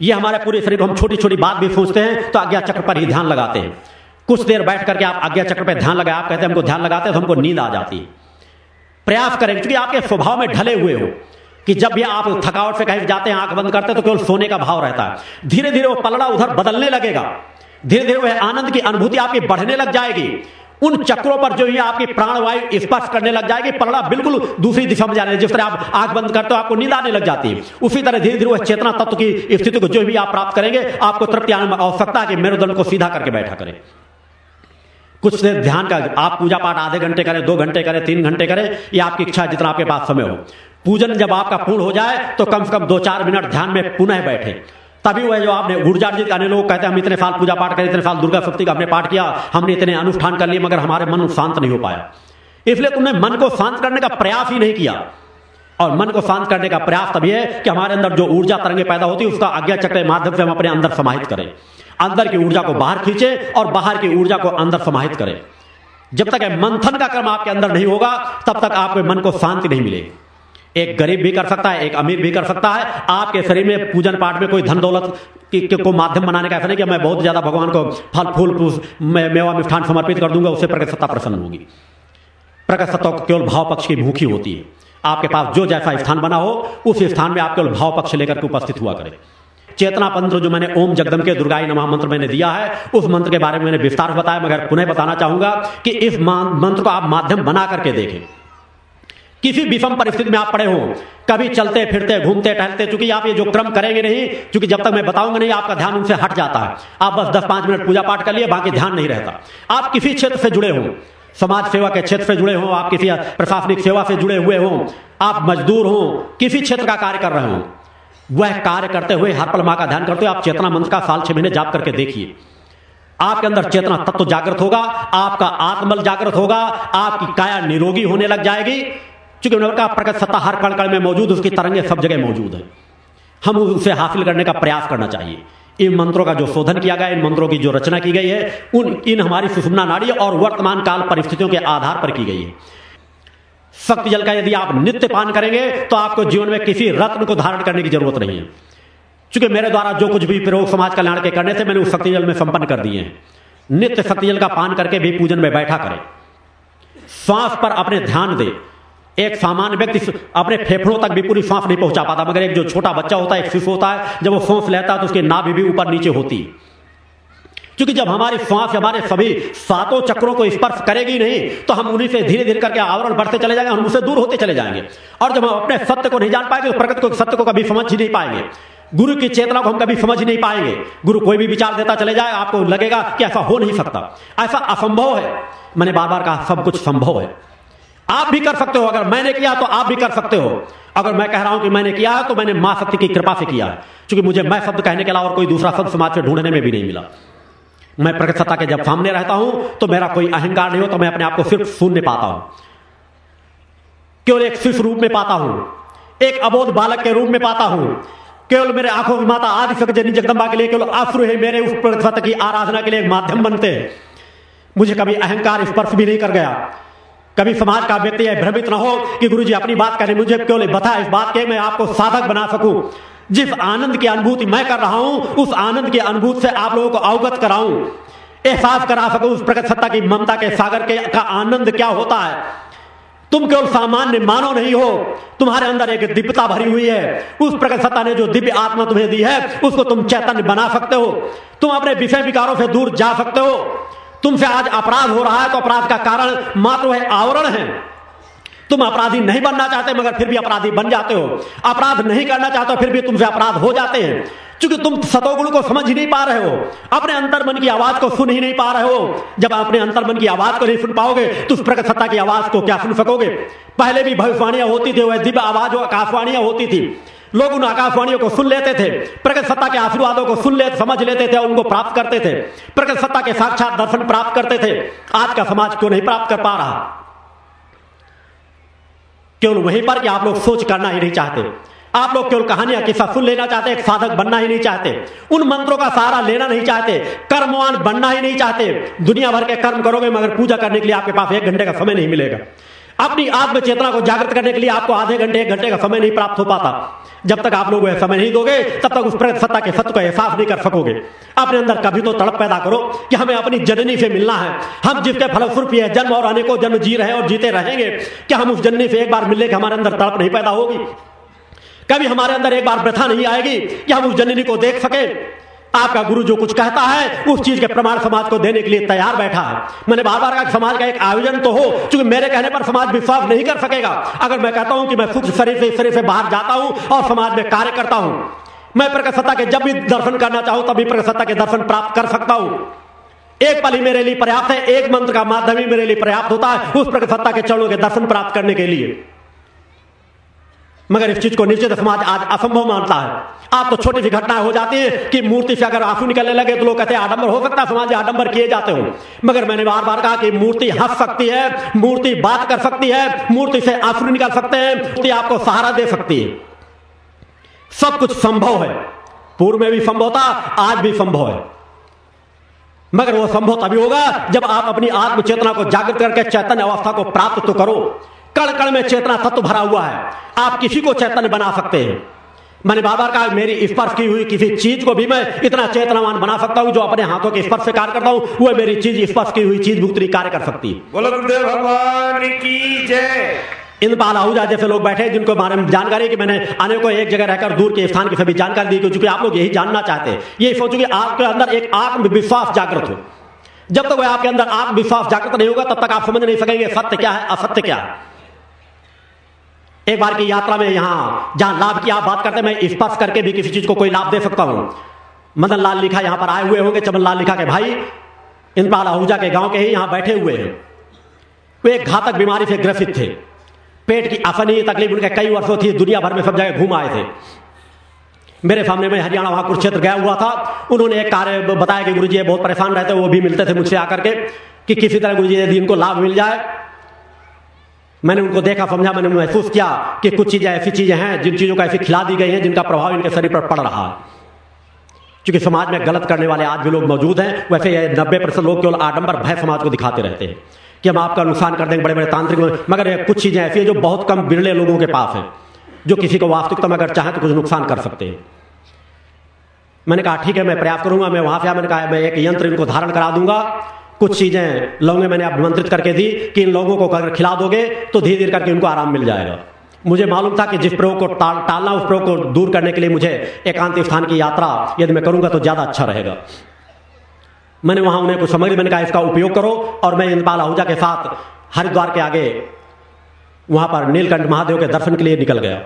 ये हमारे पूरे शरीर को हम छोटी छोटी बात भी सोचते हैं तो आज्ञा चक्र पर ही ध्यान लगाते हैं। कुछ देर बैठ करके आप आज्ञा चक्र पर ध्यान लगाए, आप कहते हैं हमको ध्यान लगाते हैं तो हमको नींद आ जाती है। प्रयास करें, क्योंकि आपके स्वभाव में ढले हुए हो कि जब भी आप थकावट से कहीं जाते हैं, आँख बंद करते हैं तो केवल सोने का भाव रहता है। धीरे धीरे वो पलड़ा उधर बदलने लगेगा। धीरे धीरे वह आनंद की अनुभूति आपकी बढ़ने लग जाएगी। उन चक्रों पर जो है आपकी प्राणवायु स्पर्श करने लग जाएगी, पलड़ा बिल्कुल दूसरी दिशा में जाने जिस तरह आप आँख बंद करते हो, आपको नींद आने लग जाती है। उसी तरह धीरे धीरे वह चेतना तत्व की स्थिति को जो भी आप प्राप्त करेंगे, आपको तृप्ति आने में आवश्यकता है कि मेरुदंड को सीधा करके बैठा करें। कुछ देर ध्यान का आप पूजा पाठ आधे घंटे करें, दो घंटे करें, तीन घंटे करें, ये आपकी इच्छा जितना आपके पास समय हो। पूजन जब आपका पूर्ण हो जाए तो कम से कम दो चार मिनट ध्यान में पुनः बैठे। तभी वह जो आपने ऊर्जा अर्जित करने लोग कहते हैं, हम इतने साल पूजा पाठ करें, इतने साल दुर्गा सप्ती का हमने पाठ किया, हमने इतने अनुष्ठान कर लिए, मगर हमारे मन शांत नहीं हो पाया। इसलिए तुमने मन को शांत करने का प्रयास ही नहीं किया। और मन को शांत करने का प्रयास तभी है कि हमारे अंदर जो ऊर्जा तरंगे पैदा होती है, उसका आज्ञा चक्र माध्यम से हम अपने अंदर समाहित करें। अंदर की ऊर्जा को बाहर खींचे और बाहर की ऊर्जा को अंदर समाहित करें। जब तक मंथन का क्रम आपके अंदर नहीं होगा, तब तक आपके मन को शांति नहीं मिलेगी। एक गरीब भी कर सकता है एक अमीर भी कर सकता है। आपके शरीर में पूजन पाठ में कोई धन दौलत की, माध्यम बनाने का ऐसा नहीं कि मैं बहुत ज़्यादा भगवान को फल फूल मेवा मिष्ठान समर्पित कर दूँगा उससे प्रगत सत्ता प्रसन्न होगी। प्रगत सत्ता केवल भाव पक्ष की भूखी होती है। आपके पास जो जैसा स्थान बना हो उस स्थान में आप केवल भाव पक्ष लेकर के उपस्थित हुआ करें। चेतना पंत्र जो मैंने ओम जगदम के दुर्गाई नमा मंत्र मैंने दिया है उस मंत्र के बारे में मैंने विस्तार बताया मगर पुनः बताना चाहूँगा कि इस मंत्र को आप माध्यम बना करके देखें। किसी विषम परिस्थिति में आप पड़े हो। कभी चलते, फिरते, घूमते, टहलते, चूँकि आप ये जो क्रम करेंगे नहीं क्योंकि जब तक मैं बताऊँगा नहीं, आपका ध्यान उनसे हट जाता है। आप बस दस पाँच मिनट पूजा पाठ कर लिए, बाकी ध्यान नहीं रहता। आप किसी क्षेत्र से जुड़े हो, समाज सेवा के क्षेत्र से जुड़े हो, आप किसी प्रशासनिक सेवा से जुड़े हुए हो, आप मजदूर हो, किसी क्षेत्र का कार्य कर रहे हो, वह कार्य करते हुए हर पल माँ का ध्यान करते हुए आप चेतना मंत्र का साल छह महीने जाप करके देखिए। आपके अंदर चेतना तत्व तो जागृत होगा, आपका आत्मल जागृत होगा, आपकी काया निरोगी होने लग जाएगी। चूँकि उन्होंने का प्रकट सत्ता हर कण कण में मौजूद उसकी तरंगे सब जगह मौजूद है। हम उसे हासिल करने का प्रयास करना चाहिए। इन मंत्रों का जो शोधन किया गया, इन मंत्रों की जो रचना की गई है, उन, इन हमारी सुषमना नाड़ी और वर्तमान काल परिस्थितियों के आधार पर की गई है। शक्ति जल का यदि आप नित्य पान करेंगे तो आपको जीवन में किसी रत्न को धारण करने की ज़रूरत नहीं है। क्योंकि मेरे द्वारा जो कुछ भी प्रयोग समाज कल्याण के करने थे मैंने उस शक्ति जल में संपन्न कर दिए हैं। नित्य शक्ति जल का पान करके भी पूजन में बैठा करें। श्वास पर अपने ध्यान दे। एक सामान्य व्यक्ति अपने फेफड़ों तक भी पूरी सांस नहीं पहुँचा पाता, मगर एक जो छोटा बच्चा होता है, एक शिशु होता है, जब वो सांस लेता है तो उसकी नाभि भी ऊपर नीचे होती। क्योंकि जब हमारी श्वास हमारे सभी सातों चक्रों को स्पर्श करेगी नहीं तो हम उन्हीं से धीरे धीरे करके आवरण बढ़ते चले जाएँगे, हम उनसे दूर होते चले जाएँगे। और जब हम अपने सत्य को नहीं जान पाएँगे तो प्रकृति को, सत्य को कभी समझ ही नहीं पाएँगे। गुरु की चेतना को हम कभी समझ नहीं पाएँगे। गुरु कोई भी विचार देता चले जाए, आपको लगेगा कि ऐसा हो नहीं सकता। ऐसा असंभव है। मैंने बार बार कहा, सब कुछ संभव है। आप भी कर सकते हो। अगर मैंने किया तो आप भी कर सकते हो। अगर मैं कह रहा हूँ कि मैंने किया तो मैंने माँ शक्ति की कृपा से किया। क्योंकि मुझे मैं शब्द कहने के अलावा कोई दूसरा शब्द समाज से ढूँढने में भी नहीं मिला। मैं प्रकट सत्ता के जब सामने रहता हूँ तो मेरा कोई अहंकार नहीं हो तो मैं अपने आप को सिर्फ़ शून्य पाता हूँ। केवल एक शिष्य रूप में पाता हूँ। एक अबोध बालक के रूप में पाता हूँ। केवल मेरे आँखों की माता आदि शक्ति जगदम्बा के लिए, केवल अश्रु है, मेरे उस प्रकट सत्ता की आराधना के लिए माध्यम बनते हैं। मुझे कभी अहंकार स्पर्श भी नहीं कर गया। कभी समाज का व्यक्ति भ्रमित ना हो कि गुरु जी अपनी बात करें, मुझे नहीं बता इस बात के, मैं आपको साधक बना सकूँ। जिस आनंद की अनुभूति मैं कर रहा हूँ, उस आनंद की अनुभूति से आप लोगों को अवगत कराऊं। एहसास करा सकूँ उस प्रकट सत्ता की ममता के, सागर के, का आनंद क्या होता है। तुम केवल सामान्य मानव नहीं हो, तुम्हारे अंदर एक दिव्यता भरी हुई है। उस प्रकट सत्ता ने जो दिव्य आत्मा तुम्हें दी है, उसको तुम चैतन्य बना सकते हो। तुम अपने विषय विकारों से दूर जा सकते हो। तुमसे आज अपराध हो रहा है तो अपराध का कारण मात्र वह आवरण है। तुम अपराधी नहीं बनना चाहते, मगर फिर भी अपराधी बन जाते हो। अपराध नहीं करना चाहते फिर भी तुमसे अपराध हो जाते हैं। क्योंकि तुम सतोगुण को समझ ही नहीं पा रहे हो, अपने अंतर मन की आवाज़ को सुन ही नहीं पा रहे हो। जब अपने अंतर मन की आवाज़ को नहीं सुन पाओगे तो उस प्रकट सत्ता की आवाज़ को क्या सुन सकोगे? पहले भी भविष्यवाणियाँ होती थी, वह दिव्य आवाज़, आकाशवाणियाँ होती थी। लोग उन आकाशवाणियों को सुन लेते थे प्रकट सत्ता के आशीर्वादों को सुन लेते, समझ लेते थे और उनको प्राप्त करते थे। प्रकट सत्ता के साक्षात दर्शन प्राप्त करते थे। आज का समाज क्यों नहीं प्राप्त कर पा रहा? केवल वहीं पर कि आप लोग सोच करना ही नहीं चाहते। आप लोग केवल कहानियाँ, किस्सा सुन लेना चाहते, एक साधक बनना ही नहीं चाहते। उन मंत्रों का सहारा लेना नहीं चाहते, कर्मवान बनना ही नहीं चाहते। दुनिया भर के कर्म करोगे, मगर पूजा करने के लिए आपके पास एक घंटे का समय नहीं मिलेगा। अपनी आत्म चेतना को जागृत करने के लिए आपको आधे घंटे, एक घंटे का समय नहीं प्राप्त हो पाता। जब तक आप लोग ऐसा समय नहीं दोगे, तब तक उस प्रेत सत्ता के सत्य को एहसास नहीं कर सकोगे। अपने अंदर कभी तो तड़प पैदा करो कि हमें अपनी जननी से मिलना है। हम जिसके फलस्वरूप यह जन्म और अनेकों जन्म जी रहे और जीते रहेंगे, क्या हम उस जननी से एक बार मिलने के हमारे अंदर तड़प नहीं पैदा होगी? कभी हमारे अंदर एक बार व्यथा नहीं आएगी कि हम उस जननी को देख सके? आपका गुरु जो कुछ कहता है, उस चीज़ के प्रमाण समाज को देने के लिए तैयार बैठा है। मैंने बार बार कहा समाज का एक आयोजन तो हो क्योंकि मेरे कहने पर समाज विश्वास नहीं कर सकेगा। अगर मैं कहता हूँ कि मैं सुख शरीर से शरीर से बाहर जाता हूँ और समाज में कार्य करता हूँ, मैं प्रकट के जब भी दर्शन करना चाहूँ तभी प्रकट के दर्शन प्राप्त कर सकता हूँ। एक पल ही मेरे लिए पर्याप्त है, एक मंत्र का माध्यम ही मेरे लिए पर्याप्त होता है, उस प्रकट के चरणों के दर्शन प्राप्त करने के लिए। मगर इस चीज़ को निश्चित समाज आज असंभव मानता है। आप तो छोटी सी घटनाएँ हो जाती है कि मूर्ति से अगर आँसू निकलने लगे तो लोग कहते हैं आडंबर हो सकता है, समाज आडंबर किए जाते हो। मगर मैंने बार बार कहा कि मूर्ति हंस सकती है, मूर्ति बात कर सकती है, मूर्ति से आँसू निकल सकते हैं, मूर्ति आपको सहारा दे सकती है। सब कुछ संभव है। पूर्व में भी संभव था, आज भी संभव है। मगर वो संभव तभी होगा जब आप अपनी आत्म चेतना को जागृत करके चैतन्य अवस्था को प्राप्त तो करो। कण कण में चेतना तत्व भरा हुआ है। आप किसी को चैतन्य बना सकते हैं। मैंने बाबा कहा मेरी स्पर्श की हुई किसी चीज़ को भी मैं इतना चेतनावान बना सकता हूँ जो अपने हाथों के स्पर्श से कार्य करता हूँ वो मेरी चीज़ स्पर्श की हुई चीज़ भूतरी कार्य कर सकती। है भगवान की जय। आहूजा जैसे लोग बैठे जिनको बारे में जानकारी कि मैंने आने को एक जगह रहकर दूर के स्थान की सभी जानकारी दी क्योंकि आप लोग यही जानना चाहते हैं। ये सोचो कि आपके अंदर एक आत्मविश्वास जागृत हो। जब तक वह आपके अंदर आत्मविश्वास जागृत नहीं होगा तब तक आप समझ नहीं सकेंगे सत्य क्या है असत्य क्या है। एक बार की यात्रा में यहाँ, जहाँ लाभ की आप बात करते मैं स्पर्श करके भी किसी चीज़ को कोई लाभ दे सकता हूँ। मदन लाल लिखा यहाँ पर आए हुए होंगे, चमन लाल लिखा के भाई इंदपाल आहूजा के गाँव के ही यहाँ बैठे हुए हैं। वे एक घातक बीमारी से ग्रसित थे। पेट की असनी तकलीफ़ उनके कई वर्षों थी, दुनिया भर में सब जगह घूम आए थे। मेरे सामने में हरियाणा वहाँ कुरुक्षेत्र गया हुआ था। उन्होंने एक कार्य बताया कि गुरुजी बहुत परेशान रहते वो भी मिलते थे मुझसे आकर के, कि किसी तरह गुरुजी यदि इनको लाभ मिल जाए मैंने उनको देखा, समझा मैंने महसूस किया कि कुछ चीज़ें ऐसी चीज़ें हैं जिन चीज़ों को ऐसी खिला दी गई हैं, जिनका प्रभाव इनके शरीर पर पड़ रहा है। क्योंकि समाज में गलत करने वाले आज भी लोग मौजूद हैं, वैसे ये नब्बे प्रतिशत लोग केवल आडंबर भय समाज को दिखाते रहते हैं कि हम आपका नुकसान कर देंगे बड़े बड़े तांत्रिक मगर कुछ चीज़ें ऐसी जो बहुत कम बिरले लोगों के पास है, जो किसी को वास्तविकता में अगर चाहे तो कुछ नुकसान कर सकते हैं। मैंने कहा, ठीक है, मैं प्रयास करूँगा, मैं वहाँ से मैंने कहा, मैं एक यंत्र इनको धारण करा दूँगा कुछ चीज़ें लोगों ने मैंने आमंत्रित करके दी कि इन लोगों को अगर खिला दोगे तो धीरे धीरे करके उनको आराम मिल जाएगा। मुझे मालूम था कि जिस प्रयोग को टालना, उस प्रयोग को दूर करने के लिए मुझे एकांत स्थान की यात्रा, यदि मैं करूँगा तो ज़्यादा अच्छा रहेगा। मैंने वहाँ उन्हें कुछ समझ, मैंने कहा, इसका उपयोग करो और मैं इंदपाल आहूजा के साथ हरिद्वार के आगे वहाँ पर नीलकंठ महादेव के दर्शन के लिए निकल गया।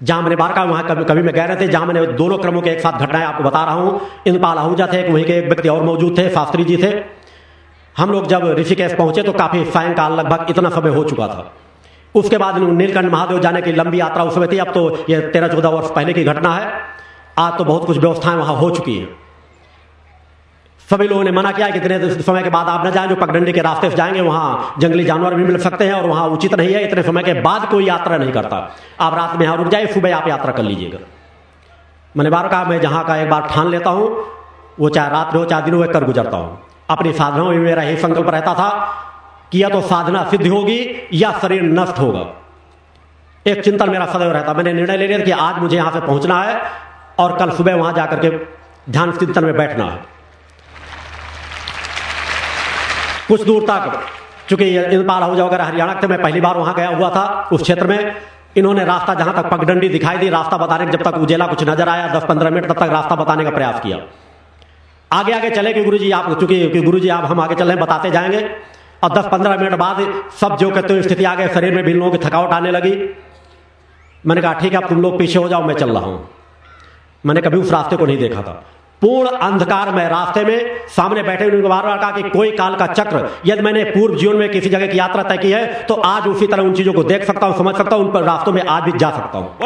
जहाँ मैंने बार कहा, वहाँ कभी कभी मैं कह रहे थे जहाँ मैंने दोनों क्रमों के एक साथ घटनाएँ आपको बता रहा हूँ। इंदपाल आहूजा थे, वहीं के एक व्यक्ति और मौजूद थे, शास्त्री जी थे। हम लोग जब ऋषिकेश पहुँचे तो काफ़ी सायंकाल लगभग इतना समय हो चुका था। उसके बाद नीलकंठ महादेव जाने की लंबी यात्रा उस समय थी। अब तो ये तेरह चौदह वर्ष पहले की घटना है। आज तो बहुत कुछ व्यवस्थाएँ वहाँ हो चुकी हैं। सभी लोगों ने मना किया कि इतने समय के बाद आप न जाएँ, जो पगडंडी के रास्ते से जाएँगे, वहाँ जंगली जानवर भी मिल सकते हैं और वहाँ उचित नहीं है। इतने समय के बाद कोई यात्रा नहीं करता। आप रात में यहाँ रुक जाए सुबह आप यात्रा कर लीजिएगा। मैंने बार कहा, मैं जहाँ का एक बार ठान लेता हूँ, वो चाहे रात में हो, चाहे दिन हो कर गुजरता हूँ। अपनी साधनाओं में मेरा यही संकल्प रहता था कि या तो साधना सिद्ध होगी या शरीर नष्ट होगा। एक चिंतन मेरा सदैव रहता। मैंने निर्णय ले लिया कि आज मुझे यहाँ से पहुँचना है और कल सुबह वहाँ जाकर के ध्यान चिंतन में बैठना है। कुछ दूर तक, चूँकि इंदपाल हो वगैरह हरियाणा से मैं पहली बार वहाँ गया हुआ था उस क्षेत्र में। इन्होंने रास्ता जहाँ तक पगडंडी दिखाई दी, रास्ता बताने जब तक उजेला कुछ नज़र आया, दस पंद्रह मिनट तब तक रास्ता बताने का प्रयास किया। आगे आगे चले कि गुरु जी आप, चूँकि गुरु जी आप हम आगे चले बताते जाएँगे। और दस पंद्रह मिनट बाद सब जो कहते हो, स्थिति आ गए शरीर में भी लोगों की थकावट आने लगी। मैंने कहा, ठीक है, अब तुम लोग पीछे हो जाओ, मैं चल रहा हूँ। मैंने कभी उस रास्ते को नहीं देखा था। पूर्ण अंधकार में, रास्ते में, सामने बैठे उन्होंने बार बार कहा कि कोई काल का चक्र, यदि मैंने पूर्व जीवन में किसी जगह की यात्रा तय की है तो आज उसी तरह उन चीज़ों को देख सकता हूँ, समझ सकता हूँ, उन पर रास्तों में आज भी जा सकता हूँ।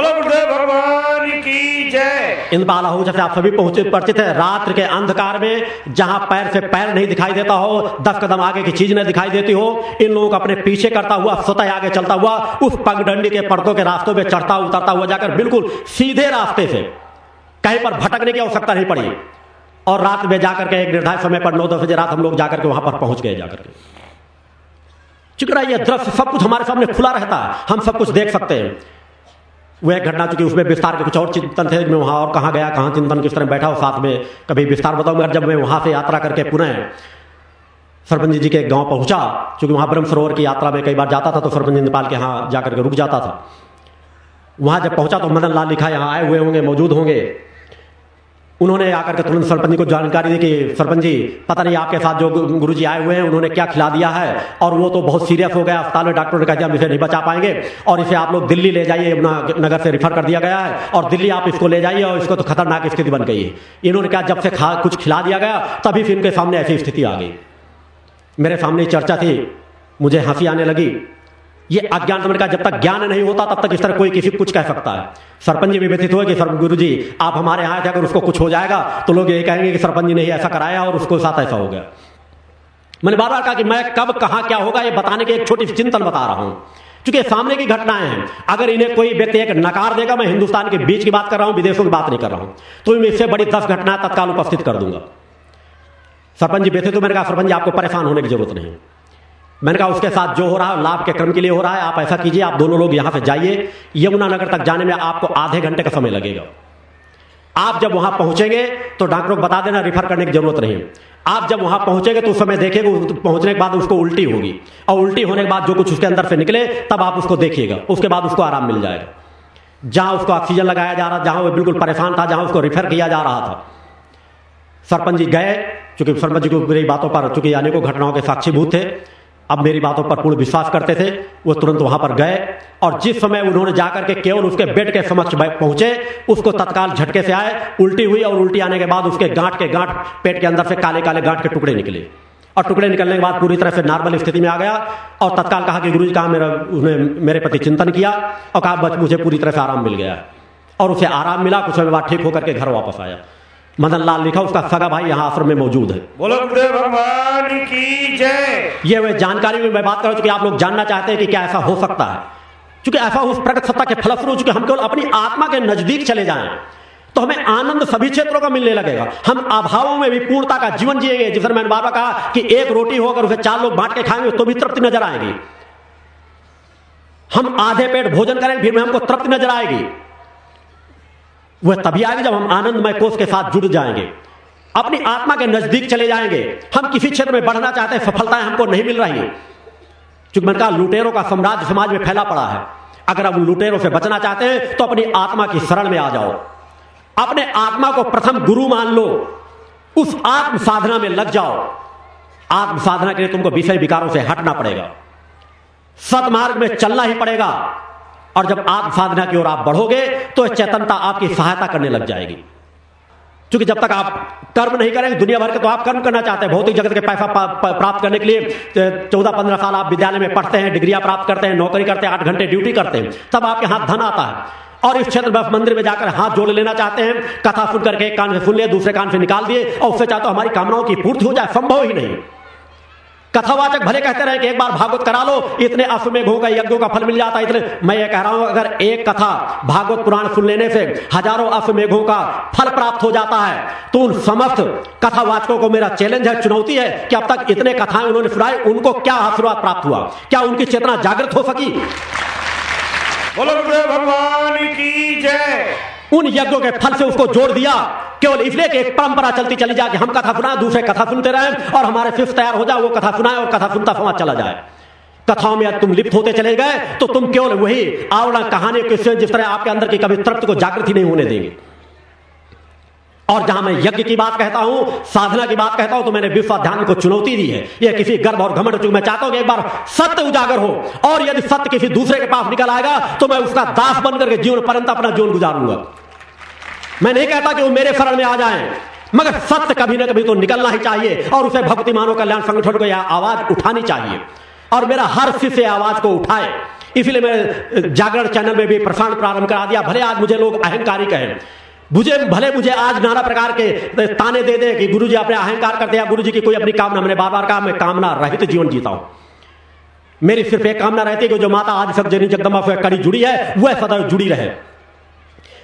भगवान की जय। इन बालाहू जैसे आप सभी पहुँचे परिचित है, रात्र के अंधकार में, जहाँ पैर से पैर नहीं दिखाई देता हो, दस कदम आगे की चीज़ नहीं दिखाई देती हो, इन लोगों को अपने पीछे करता हुआ, स्वतः आगे चलता हुआ, उस पगडंडी के पर्दों के रास्तों में चढ़ता, उतरता हुआ जाकर बिल्कुल सीधे रास्ते से, कहीं पर भटकने की आवश्यकता नहीं पड़ी। और रात में जाकर के एक निर्धारित समय पर नौ दस बजे रात हम लोग जाकर के वहाँ पर पहुँच गए जाकर के। चिकरा यह दृश्य सब कुछ हमारे सामने खुला रहता है हम सब कुछ देख सकते हैं। वो एक घटना चुकी उसमें विस्तार के कुछ और चिंतन थे, मैं वहाँ और कहाँ गया, कहाँ चिंतन किस तरह बैठा हो साथ में, कभी विस्तार बताऊँगा जब मैं वहाँ से यात्रा करके पुनः सरपंच जी के गाँव पहुँचा क्योंकि वहाँ ब्रह्म सरोवर की यात्रा में कई बार जाता था तो सरपंच जी नेपाल के यहाँ जाकर के रुक जाता था। वहाँ जब पहुँचा तो मदन लाल लिखा, यहाँ आए हुए होंगे, मौजूद होंगे। उन्होंने आकर के तुरंत सरपंच को जानकारी दी कि सरपंच जी, पता नहीं आपके साथ जो गुरु जी आए हुए हैं, उन्होंने क्या खिला दिया है? और वो तो बहुत सीरियस हो गया अस्पताल में डॉक्टर ने कहा हम इसे नहीं बचा पाएँगे। और इसे आप लोग दिल्ली ले जाइए नगर से रिफर कर दिया गया है। और दिल्ली आप इसको ले जाइए और इसको तो खतरनाक स्थिति बन गई है। इन्होंने कहा जब से खा, कुछ खिला दिया गया, तभी फिर इनके सामने ऐसी स्थिति आ गई। मेरे सामने चर्चा थी, मुझे हँसी आने लगी। ये अज्ञान समझ का जब तक ज्ञान नहीं होता, तब तक इस तरह कोई किसी कुछ कह सकता है। सरपंच जी भी व्यथित हुए कि सर गुरु जी, आप हमारे यहाँ थे अगर उसको कुछ हो जाएगा तो लोग ये कहेंगे कि सरपंच जी ने ऐसा कराया और उसको साथ ऐसा हो गया। मैंने बार बार कहा कि मैं कब, कहा क्या होगा, ये बताने के एक छोटी चिंतन बता रहा हूँ। क्योंकि सामने की घटनाएँ हैं, अगर इन्हें कोई व्यक्ति एक नकार देगा, मैं हिंदुस्तान के बीच की बात कर रहा हूँ, विदेशों की बात नहीं कर रहा हूँ तो इससे बड़ी दस घटनाएँ तत्काल उपस्थित कर दूँगा। सरपंच जी व्यथित तो मैंने कहा, सरपंच जी, आपको परेशान होने की ज़रूरत नहीं मैंने कहा, उसके साथ जो हो रहा है, लाभ के क्रम के लिए हो रहा है, आप ऐसा कीजिए, आप दोनों लोग यहाँ से जाइए यमुनानगर तक जाने में आपको आधे घंटे का समय लगेगा। आप जब वहाँ पहुँचेंगे तो डॉक्टर को बता देना रिफर करने की ज़रूरत नहीं आप जब वहाँ पहुँचेंगे तो उस समय देखेंगे पहुँचने के बाद उसको उल्टी होगी। और उल्टी होने के बाद जो कुछ उसके अंदर से निकले, तब आप उसको देखिएगा। उसके बाद उसको आराम मिल जाएगा। जहाँ उसको ऑक्सीजन लगाया जा रहा, जहाँ वो बिल्कुल परेशान था, जहाँ उसको रिफर किया जा रहा था। सरपंच जी गए, चूँकि सरपंच जी को मेरी बातों पर, चूँकि अनेकों घटनाओं के साक्षीभूत थे अब मेरी बातों पर पूर्ण विश्वास करते थे, वो तुरंत वहाँ पर गए और जिस समय उन्होंने जाकर के केवल उसके बेड के समक्ष पहुँचे, उसको तत्काल झटके से आए, उल्टी हुई और उल्टी आने के बाद उसके गांठ के गांठ पेट के अंदर से काले काले गांठ के टुकड़े निकले। और टुकड़े निकलने के बाद पूरी तरह से नॉर्मल स्थिति में आ गया और तत्काल कहा कि गुरु जी कहा मेरा, उसने मेरे प्रति चिंतन किया और कहा मुझे पूरी तरह से आराम मिल गया। और उसे आराम मिला, कुछ समय बाद ठीक होकर के घर वापस आया। मदन लाल लिखा उसका सगा भाई यहाँ आश्रम में मौजूद है। बोलो भगवान की जय। ये वह जानकारी में मैं बात कर चुकी आप लोग जानना चाहते हैं कि क्या ऐसा हो सकता है। क्योंकि ऐसा उस प्रगत सत्ता के फलस्वरूप चुके हम केवल अपनी आत्मा के नज़दीक चले जाएँ तो हमें आनंद सभी क्षेत्रों का मिलने लगेगा। हम अभावों में भी पूर्णता का जीवन जिएँगे। जिस मैंने बाबा कहा कि एक रोटी होकर उसे चार लोग बांट के खाएँगे तो भी तृप्ति नज़र आएगी। हम आधे पेट भोजन करेंगे फिर में हमको तृप्ति नज़र आएगी। वह तभी आएगा जब हम आनंदमय कोष के साथ जुड़ जाएँगे। अपनी आत्मा के नज़दीक चले जाएँगे। हम किसी क्षेत्र में बढ़ना चाहते हैं, सफलताएँ हमको नहीं मिल रही क्योंकि मैंने कहा लुटेरों का साम्राज्य समाज में फैला पड़ा है। अगर हम लुटेरों से बचना चाहते हैं तो अपनी आत्मा की शरण में आ जाओ। अपने आत्मा को प्रथम गुरु मान लो। उस आत्म साधना में लग जाओ। आत्म साधना के लिए तुमको विषय विकारों से हटना पड़ेगा। सतमार्ग में चलना ही पड़ेगा। और जब आप साधना की ओर आप बढ़ोगे तो चेतनता आपकी सहायता करने लग जाएगी। क्योंकि जब तक आप कर्म नहीं करेंगे, दुनिया भर के तो आप कर्म करना चाहते हैं। भौतिक जगत के पैसा प्राप्त करने के लिए चौदह पंद्रह साल आप विद्यालय में पढ़ते हैं, डिग्रियाँ प्राप्त करते हैं, नौकरी करते हैं, आठ घंटे ड्यूटी करते हैं, तब आपके हाथ धन आता है। और इस क्षेत्र में मंदिर में जाकर हाथ जोड़ लेना चाहते हैं, कथा सुन करके एक कान से सुन लिए, दूसरे कान से निकाल दिए, और उससे चाहते हमारी कामनाओं की पूर्ति हो जाए, संभव ही नहीं। कथावाचक भले कहते रहे कि एक बार भागवत करा लो, इतने अश्वमेघों का यज्ञों का फल मिल जाता है, इतने। मैं ये कह रहा हूँ, अगर एक कथा भागवत पुराण सुन लेने से हज़ारों अश्वमेघों का फल प्राप्त हो जाता है तो उन समस्त कथावाचकों को मेरा चैलेंज है, चुनौती है कि अब तक इतने कथाएँ उन्होंने सुनाई, उनको क्या आशीर्वाद प्राप्त हुआ? क्या उनकी चेतना जागृत हो सकी? बोलो भगवान की जय। उन यज्ञों के फल से उसको जोड़ दिया, केवल इसलिए कि एक परंपरा चलती चली जाए कि हम कथा सुनाए, दूसरे कथा सुनते रहे, और हमारे शिष्य तैयार हो जाए, वो कथा सुनाए और कथा सुनता समाज चला जाए। कथाओं में तुम लिप्त होते चले गए तो तुम केवल वही आवड़ा कहानी जिस तरह आपके अंदर की कभी तृप्त को जागृति नहीं होने देंगे। और जहाँ मैं यज्ञ की बात कहता हूँ, साधना की बात कहता हूँ तो मैंने विश्व ध्यान को चुनौती दी है। यह किसी गर्भ और घमंड मैं चाहता हूँ कि एक बार सत्य उजागर हो, और यदि सत्य किसी दूसरे के पास निकल आएगा तो मैं उसका दास बनकर के जीवन पर्यंत अपना जीवन गुजारूँगा। मैं नहीं कहता कि वो मेरे शरण में आ जाए, मगर सत्य कभी ना कभी तो निकलना ही चाहिए, और उसे भक्ति मानव कल्याण संगठन को यह आवाज़ उठानी चाहिए, और मेरा हर शिष्य आवाज़ को उठाए। इसलिए मैं जागरण चैनल में भी प्रसारण प्रारंभ करा दिया, भले आज मुझे लोग अहंकारी कहें। मुझे, भले मुझे आज नाना प्रकार के ताने दे दे कि गुरु जी अपने अहंकार करते हैं गुरु जी की कोई अपनी कामना, मैंने बार बार कहा, मैं कामना रहित जीवन जीता हूँ। मेरी सिर्फ़ एक कामना रहती है कि जो माता आज सक जनी जगदम्बा से कड़ी जुड़ी है, वह सदैव जुड़ी रहे।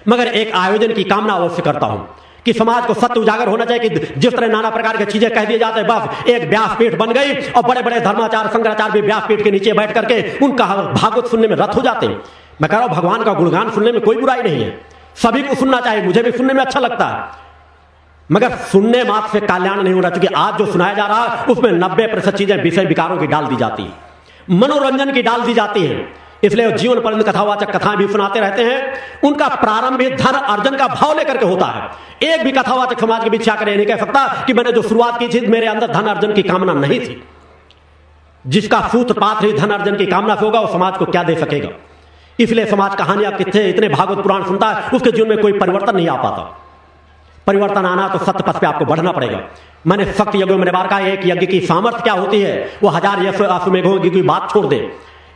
मगर एक आयोजन की कामना अवश्य करता हूँ कि समाज को सत्य उजागर होना चाहिए कि जिस तरह नाना प्रकार की चीज़ें कह दिए जाते हैं, बस एक व्यासपीठ बन गई और बड़े बड़े धर्माचार शंकराचार्य भी व्यासपीठ के नीचे बैठ करके उनका भागवत सुनने में रथ हो जाते हैं। मैं कह रहा हूँ, भगवान का गुणगान सुनने में कोई बुराई नहीं है। सभी को सुनना चाहिए, मुझे भी सुनने में अच्छा लगता है। मगर सुनने मात्र से कल्याण नहीं हो रहा, क्योंकि आज जो सुनाया जा रहा है, उसमें नब्बे प्रतिशत चीज़ें विषय विकारों की डाल दी जाती है। मनोरंजन की डाल दी जाती है। इसलिए जीवन पर्यंत कथावाचक कथाएँ भी सुनाते रहते हैं। उनका प्रारंभ भी धन अर्जन का भाव लेकर के होता है। एक भी कथावाचक समाज के बीच आकर नहीं कह सकता कि मैंने जो शुरुआत की थी, मेरे अंदर धन अर्जन की कामना नहीं थी। जिसका सूत्रपात ही धन अर्जन की कामना से होगा, वो समाज को क्या दे सकेगा? इसलिए समाज कहानियाँ कितने इतने भागवत पुराण सुनता है, उसके जीवन में कोई परिवर्तन नहीं आ पाता। परिवर्तन आना तो सत्य पथ पे आपको बढ़ना पड़ेगा। मैंने सत्य यज्ञ में बार कहा, एक यज्ञ की सामर्थ्य क्या होती है, वो हज़ार अश्वमेघों की बात छोड़ दे।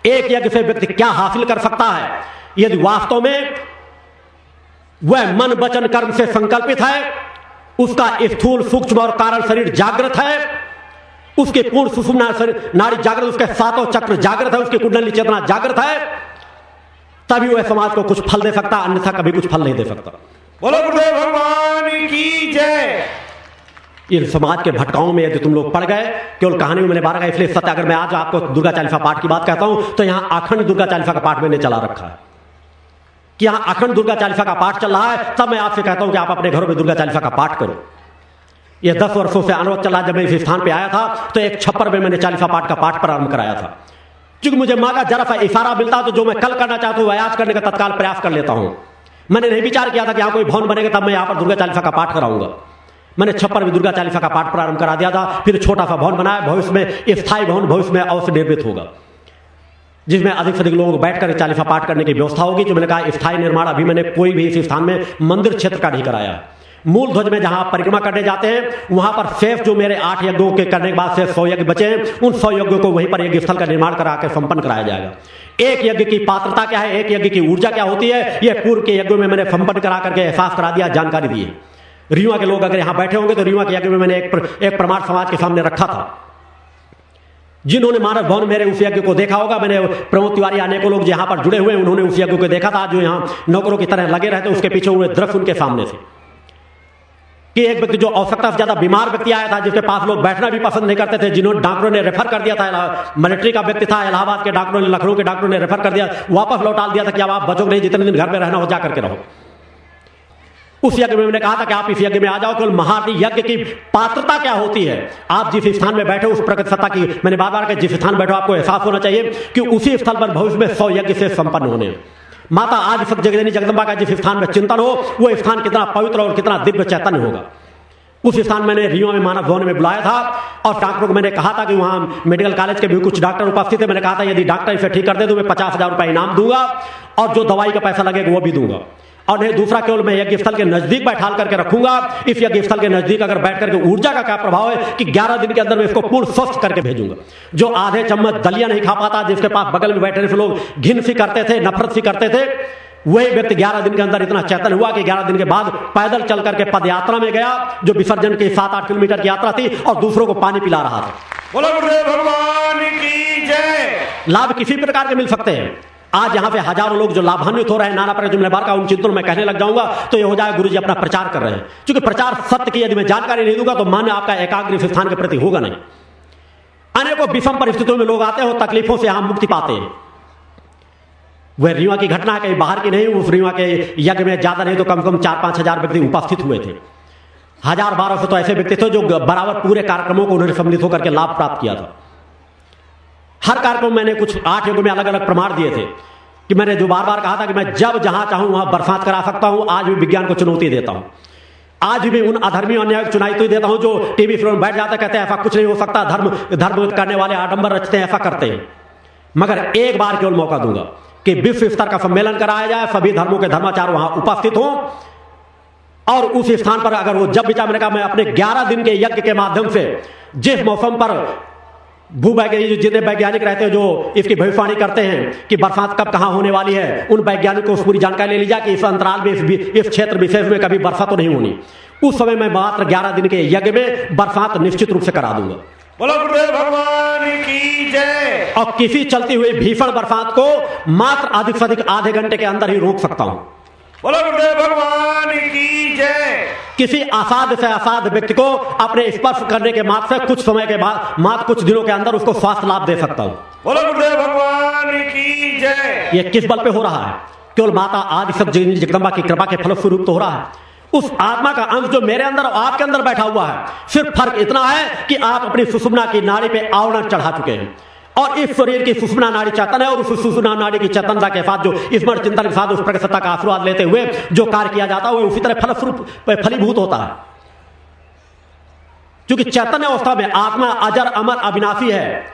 एक यज्ञ से व्यक्ति क्या हासिल कर सकता है? यदि वास्तव में वह मन वचन कर्म से संकल्पित है, उसका स्थूल सूक्ष्म और कारण शरीर जागृत है, उसके पूर्ण सुषुम्ना नारी जागृत, उसके सातों चक्र जागृत है, उसकी कुंडली चेतना जागृत है तभी वह समाज को कुछ फल दे सकता अन्यथा कभी कुछ फल नहीं दे सकता। बोलो गुरुदेव भगवान की जय। इन समाज के भटकाओं में यदि तुम लोग पड़ गए केवल कहानी में मैंने बारह गया इसलिए सत्य अगर मैं आज आपको दुर्गा चालीसा पाठ की बात कहता हूँ तो यहाँ अखंड दुर्गा चालीसा का पाठ मैंने चला रखा है। कि यहाँ अखंड दुर्गा चालीसा का पाठ चल रहा है तब मैं आपसे कहता हूँ कि आप अपने घरों में दुर्गा चालीसा का पाठ करो। यह दस वर्षों से अनुभव चला जब मैं इस स्थान पर आया था तो एक छप्पर में मैंने चालीसा पाठ का पाठ प्रारंभ कराया था। क्योंकि मुझे माँ का जरा सा इशारा मिलता तो जो मैं कल करना चाहता हूँ आज करने का तत्काल प्रयास कर लेता हूँ। मैंने नहीं विचार किया था कि यहाँ कोई भवन बनेगा, तब मैं यहाँ पर दुर्गा चालीसा का पाठ कराऊँगा। मैंने छप्पर में दुर्गा चालीसा का पाठ प्रारंभ करा दिया था, फिर छोटा सा भवन बनाया, भविष्य में स्थायी भवन भविष्य में अवश्य निर्मित होगा। जिसमें अधिक से अधिक लोगों को बैठकर चालीसा पाठ करने की व्यवस्था होगी, जो मैंने कहा, स्थायी निर्माण अभी मैंने कोई भी इस स्थान में मंदिर क्षेत्र का नहीं कराया। मूल ध्वज में जहाँ परिक्रमा करने जाते हैं, वहाँ पर शेष जो मेरे आठ यज्ञों के करने के बाद शेष सौ यज्ञ बचे हैं, उन सौ यज्ञों को वहीं पर यज्ञ स्थल का निर्माण करा कर संपन्न कराया जाएगा। एक यज्ञ की पात्रता क्या है? एक यज्ञ की ऊर्जा क्या होती है? यह पूर्व के यज्ञों में मैंने संपन्न करा करके एहसास करा दिया, जानकारी दी है। रीवा के लोग अगर यहाँ बैठे होंगे तो रीवा के यज्ञ में मैंने एक प्रमाण समाज के सामने रखा था। जिन्होंने मानव भवन मेरे उस यज्ञ को देखा होगा, मैंने प्रमोद तिवारी अनेकों लोग जहाँ पर जुड़े हुए उन्होंने उस यज्ञ को देखा था, जो यहाँ नौकरों की तरह लगे रहते, उसके पीछे हुए दृश्य उनके सामने से कि एक व्यक्ति जो आवश्यकता से ज़्यादा बीमार व्यक्ति आया था, जिसके पास लोग बैठना भी पसंद नहीं करते थे जिन्होंने डॉक्टरों ने रेफर कर दिया था मिलिट्री का व्यक्ति था, इलाहाबाद के डॉक्टरों ने, लखनऊ के डॉक्टरों ने रेफर कर दिया, वापस लौटा दिया था कि अब आप बचोगे नहीं, जितने दिन घर में रहना हो जा करके रहो। उस यज्ञ में मैंने कहा था कि आप इस यज्ञ में आ जाओ, केवल महारथी यज्ञ की पात्रता क्या होती है? आप जिस स्थान में बैठे उस प्रकृति सत्ता की मैंने बार बार जिस स्थान बैठो, आपको एहसास होना चाहिए कि उसी स्थल पर भविष्य में सौ यज्ञ से संपन्न होने माता आज जगदनी जगदम्बा का जिस स्थान में चिंतन हो वो स्थान कितना पवित्र और कितना दिव्य चैतन्य होगा। उस स्थान मैंने रियो में, मानव भवन में बुलाया था और डॉक्टरों को मैंने कहा था कि वहाँ मेडिकल कॉलेज के भी कुछ डॉक्टर उपस्थित थे। मैंने कहा था, यदि डॉक्टर इसे ठीक कर दे तो मैं पचास हज़ार रुपये इनाम दूँगा और जो दवाई का पैसा लगेगा वो भी दूँगा। और नहीं दूसरा केवल मैं यज्ञ स्थल के नज़दीक बैठा करके रखूँगा। इस यज्ञ स्थल के नज़दीक अगर बैठ करके ऊर्जा का क्या प्रभाव है कि 11 दिन के अंदर मैं इसको पूर्ण स्वस्थ करके भेजूँगा। जो आधे चम्मच दलिया नहीं खा पाता जिसके पास बगल में बैठे लोग घिन सी करते थे नफरत सी करते थे वही व्यक्ति 11 दिन के अंदर इतना चैतन्य हुआ कि 11 दिन के बाद पैदल चल करके पद यात्रा में गया जो विसर्जन की सात आठ किलोमीटर की यात्रा थी और दूसरों को पानी पिला रहा था। बोलो भगवान की जय। लाभ किसी प्रकार के मिल सकते हैं। आज यहाँ पे हज़ारों लोग जो लाभान्वित हो रहे हैं, नाना प्रकार जुमले बार का उन चिंतनों में कहने लग जाऊँगा तो ये हो जाए गुरु जी अपना प्रचार कर रहे हैं। क्योंकि प्रचार सत्य की यदि मैं जानकारी नहीं दूँगा तो मन आपका एकाग्र स्थान के प्रति होगा नहीं। अनेकों विषम परिस्थितियों में लोग आते हैं तकलीफों से यहाँ मुक्ति पाते हैं। वह रीवा की घटना कहीं बाहर की नहीं उस रीवा के यज्ञ में ज़्यादा नहीं तो कम कम चार पाँच हज़ार व्यक्ति उपस्थित हुए थे। हज़ार बारह सौ तो ऐसे व्यक्ति थे जो बराबर पूरे कार्यक्रमों को उन्होंने सम्मिलित होकर के लाभ प्राप्त किया था। हर कार्यक्रम मैंने कुछ आठ युगों में अलग अलग प्रमाण दिए थे कि मैंने जो बार बार कहा था कि मैं जब जहाँ चाहूँ वहाँ बरसात करा सकता हूँ, आज भी विज्ञान को चुनौती देता हूँ। आज भी उन अधर्मी अन्याय को चुनौती देता हूँ जो टीवी फ़िल्म बैठ जाते कहते हैं, ऐसा कुछ नहीं हो सकता, धर्म धर्म करने वाले आडंबर रचते हैं, ऐसा करते हैं। मगर एक बार केवल मौका दूँगा कि विश्व स्तर का सम्मेलन कराया जाए, सभी धर्मों के धर्माचार वहाँ उपस्थित हों। और उस स्थान पर अगर वो जब विचार मैंने कहा, मैं अपने 11 दिन के यज्ञ के माध्यम से जिस मौसम पर भूवैज्ञानिक जितने वैज्ञानिक रहते हैं जो इसकी भविष्यवाणी करते हैं कि बरसात कब कहाँ होने वाली है उन वैज्ञानिकों को पूरी जानकारी ले ली जाए कि इस अंतराल में इस, इस क्षेत्र विशेष में कभी बरसात तो नहीं होनी। उस समय मैं मात्र ग्यारह दिन के यज्ञ में बरसात निश्चित रूप से करा दूँगा। बोलो भगवान की जय। और किसी चलती हुई भीषण बरसात को मात्र अधिक से अधिक आधे घंटे के अंदर ही रोक सकता हूँ। बोलो गुरुदेव भगवान की जय। किसी असाध से असाध व्यक्ति को अपने स्पर्श करने के मात्र से कुछ समय के बाद मात्र कुछ दिनों के अंदर उसको स्वास्थ्य लाभ दे सकता हूँ। बोलो गुरुदेव भगवान भगवान की जय। ये किस बल पे हो रहा है? केवल माता आदि सब जगदम्बा की कृपा के फलस्वरूप तो हो रहा है। उस आत्मा का अंश जो मेरे अंदर और आपके अंदर बैठा हुआ है सिर्फ़ फ़र्क इतना है कि आप अपनी सुषुम्ना की नाड़ी पे आवरण चढ़ा चुके हैं। और इस शरीर की सुषुम्ना नाड़ी चेतन है और उस सुषुम्ना नाड़ी की चेतनता के साथ जो स्मरण चिंतन के साथ उस प्रगत सत्ता का आशीर्वाद लेते हुए जो कार्य किया जाता है वो उसी तरह फलस्वरूप फलीभूत होता है। क्योंकि चैतन्य अवस्था में, आत्मा, अजर, अमर, अविनाशी है।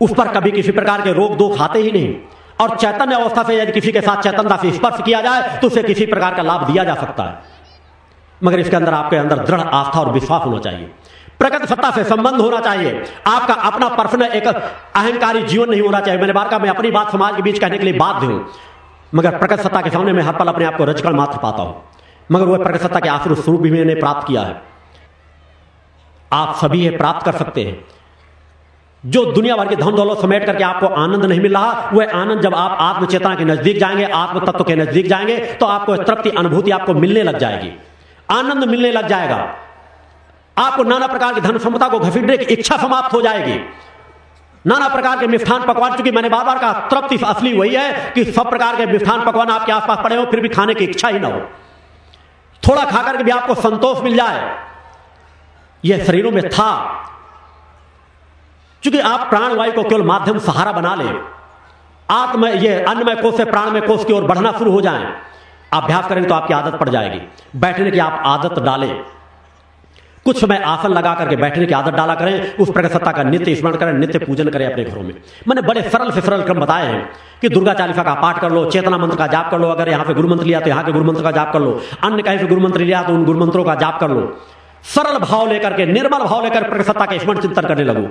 उस पर कभी किसी प्रकार के रोग दो खाते ही नहीं। और चैतन्य अवस्था से यदि किसी के साथ चैतन्यता से स्पर्श किया जाए तो उसे किसी प्रकार का लाभ दिया जा सकता है। मगर इसके अंदर आपके अंदर दृढ़ आस्था और विश्वास होना चाहिए। प्रगत सत्ता से संबंध होना चाहिए। आपका अपना पर्सनल एक अहंकारी जीवन नहीं होना चाहिए। मैंने बार कहा मैं अपनी बात समाज के बीच कहने के लिए बाध्य हूँ। मगर प्रगत सत्ता के सामने मैं हर पल अपने आप को रचकण मात्र पाता हूँ। मगर वह प्रगत सत्ता के आसुर स्वरूप भी मैंने प्राप्त किया है। आप सभी ये प्राप्त कर सकते हैं। जो दुनिया भर के धन दौलत समेट करके आपको आनंद नहीं मिल रहा, वह आनंद जब आप आत्मचेतना के नज़दीक जाएँगे आत्म तत्व के नज़दीक जाएँगे तो आपको तृप्ति अनुभूति आपको मिलने लग जाएगी। आनंद मिलने लग जाएगा। आपको नाना प्रकार की धन क्षमता को घसीटने की इच्छा समाप्त हो जाएगी। नाना प्रकार के मिष्ठान पकवान, चूँकि मैंने बार बार कहा, तृप्ति असली वही है कि सब प्रकार के मिष्ठान पकवान आपके आसपास पड़े हो, फिर भी खाने की इच्छा ही ना हो। थोड़ा खाकर के भी आपको संतोष मिल जाए। यह शरीरों में था। क्योंकि आप प्राणवायु को केवल माध्यम सहारा बना ले, आत्म ये अन्नमय कोष से प्राणमय कोष की ओर बढ़ना शुरू हो जाए। अभ्यास करेंगे तो आपकी आदत पड़ जाएगी। बैठने की आप आदत डालें। कुछ समय आसन लगा करके बैठने की आदत डाला करें, उस प्रगत सत्ता का नित्य स्मरण करें, नित्य पूजन करें अपने घरों में। मैंने बड़े सरल से सरल क्रम बताए हैं कि दुर्गा चालीसा का पाठ कर लो, चेतना मंत्र का जाप कर लो, अगर यहाँ पे गुरु मंत्र लिया तो यहाँ के गुरु मंत्र का जाप कर लो, अन्य कहीं से गुरु मंत्र लिया तो उन गुरु मंत्रों का जाप कर लो। सरल भाव लेकर के, निर्मल भाव लेकर प्रगत सत्ता का स्मरण चिंतन करने लगो।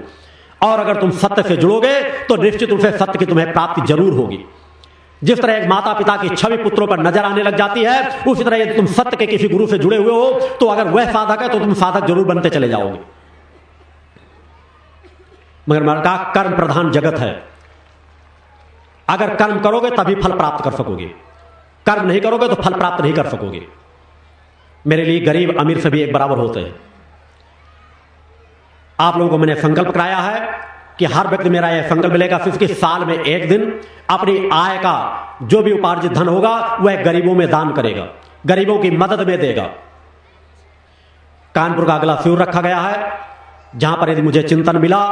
और अगर तुम सत्य से जुड़ोगे तो निश्चित रूप से सत्य की तुम्हें प्राप्ति ज़रूर होगी। जिस तरह एक माता पिता की छवि पुत्रों पर नज़र आने लग जाती है, उसी तरह यदि तुम सत्य के किसी गुरु से जुड़े हुए हो तो अगर वह साधक है तो तुम साधक ज़रूर बनते चले जाओगे। मगर मैंने कहा, कर्म प्रधान जगत है। अगर कर्म करोगे, तभी फल प्राप्त कर सकोगे। कर्म नहीं करोगे तो फल प्राप्त नहीं कर सकोगे। मेरे लिए गरीब अमीर सभी एक बराबर होते हैं। आप लोगों को मैंने संकल्प कराया है कि हर व्यक्ति मेरा यह संकल्प लेगा कि साल में एक दिन अपनी आय का जो भी उपार्जित धन होगा, वह गरीबों में दान करेगा, गरीबों की मदद में देगा। कानपुर का अगला शिविर रखा गया है, जहाँ पर यदि मुझे चिंतन मिला